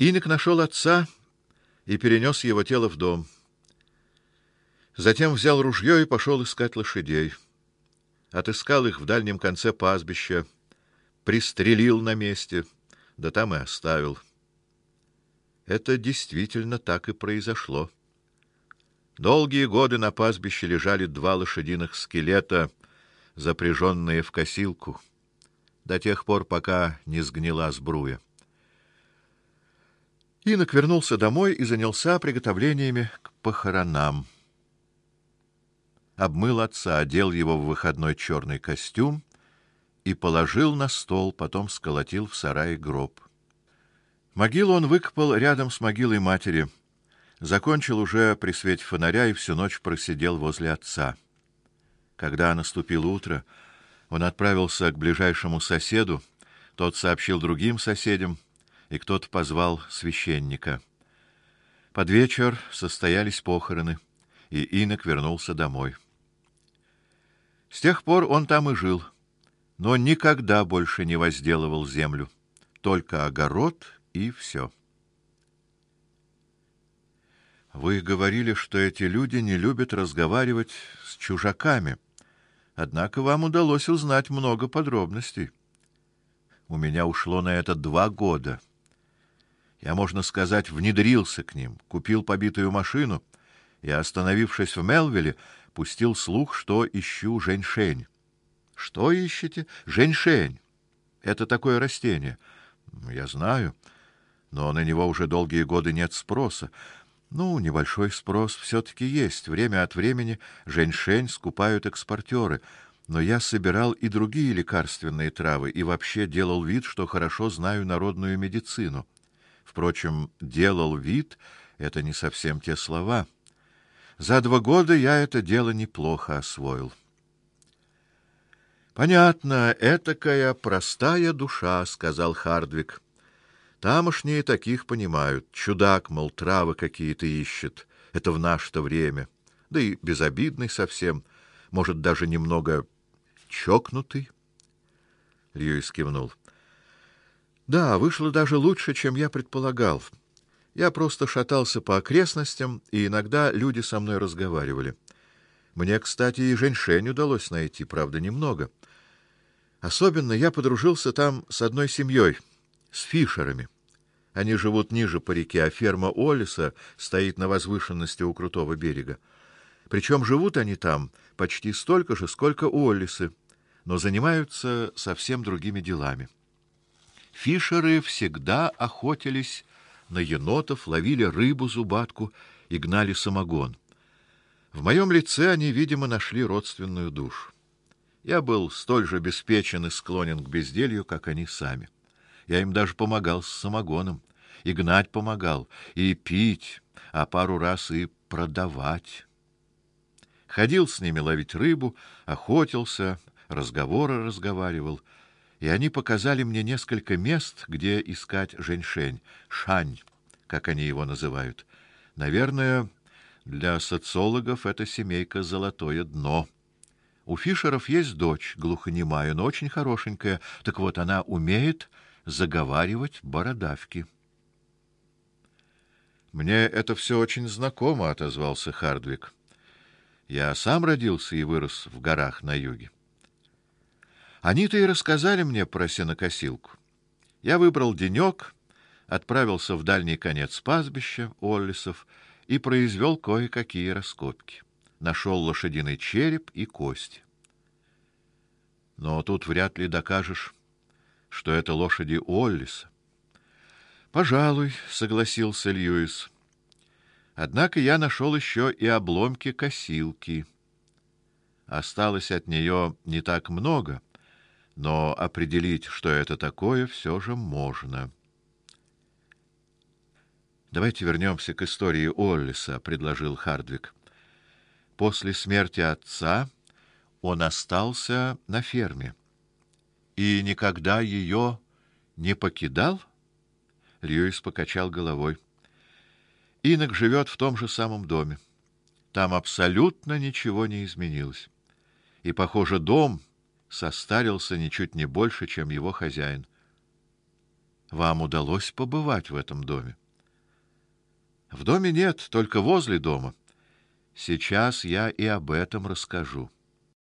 Инок нашел отца и перенес его тело в дом. Затем взял ружье и пошел искать лошадей. Отыскал их в дальнем конце пастбища, пристрелил на месте, да там и оставил. Это действительно так и произошло. Долгие годы на пастбище лежали два лошадиных скелета, запряженные в косилку, до тех пор, пока не сгнила сбруя. Инок вернулся домой и занялся приготовлениями к похоронам. Обмыл отца, одел его в выходной черный костюм и положил на стол, потом сколотил в сарае гроб. Могилу он выкопал рядом с могилой матери. Закончил уже при свете фонаря и всю ночь просидел возле отца. Когда наступило утро, он отправился к ближайшему соседу, тот сообщил другим соседям, и кто-то позвал священника. Под вечер состоялись похороны, и инок вернулся домой. С тех пор он там и жил, но никогда больше не возделывал землю, только огород и все. Вы говорили, что эти люди не любят разговаривать с чужаками. Однако вам удалось узнать много подробностей. У меня ушло на это два года. Я, можно сказать, внедрился к ним, купил побитую машину и, остановившись в Мелвиле, пустил слух, что ищу женьшень. Что ищете? Женьшень. Это такое растение. Я знаю, но на него уже долгие годы нет спроса. Ну, небольшой спрос все таки есть. Время от времени женьшень скупают экспортеры, но я собирал и другие лекарственные травы и вообще делал вид, что хорошо знаю народную медицину. Впрочем, делал вид это не совсем те слова. За два года я это дело неплохо освоил. Понятно, этакая простая душа, сказал Хардвик. Тамошние таких понимают. Чудак, мол, травы какие-то ищет. Это в наше-то время. Да и безобидный совсем, может даже немного чокнутый. Льюис кивнул. Да, вышло даже лучше, чем я предполагал. Я просто шатался по окрестностям, и иногда люди со мной разговаривали. Мне, кстати, и женьшень удалось найти, правда, немного. Особенно я подружился там с одной семьей, с Фишерами. Они живут ниже по реке, а ферма Олиса стоит на возвышенности у крутого берега. Причем живут они там почти столько же, сколько Олисы, но занимаются совсем другими делами. Фишеры всегда охотились на енотов, ловили рыбу зубатку и гнали самогон. В моем лице они, видимо, нашли родственную душу. Я был столь же беспечен и склонен к безделью, как они сами. Я им даже помогал с самогоном, и гнать помогал, и пить, а пару раз и продавать. Ходил с ними ловить рыбу, охотился, разговоры разговаривал — и они показали мне несколько мест, где искать женьшень, шань, как они его называют. Наверное, для социологов эта семейка золотое дно. У Фишеров есть дочь, глухонемая, но очень хорошенькая. Так вот, она умеет заговаривать бородавки. Мне это все очень знакомо, отозвался Хардвик. Я сам родился и вырос в горах на юге. Они-то и рассказали мне про сенокосилку. Я выбрал денек, отправился в дальний конец пастбища Оллисов и произвел кое-какие раскопки. Нашел лошадиный череп и кость. Но тут вряд ли докажешь, что это лошади Оллиса. Пожалуй, согласился Льюис. Однако я нашел еще и обломки косилки. Осталось от нее не так много но определить, что это такое, все же можно. Давайте вернемся к истории Оллиса, предложил Хардвик. После смерти отца он остался на ферме и никогда ее не покидал. Льюис покачал головой. Инок живет в том же самом доме. Там абсолютно ничего не изменилось. И, похоже, дом состарился ничуть не больше, чем его хозяин. Вам удалось побывать в этом доме? В доме нет, только возле дома. Сейчас я и об этом расскажу.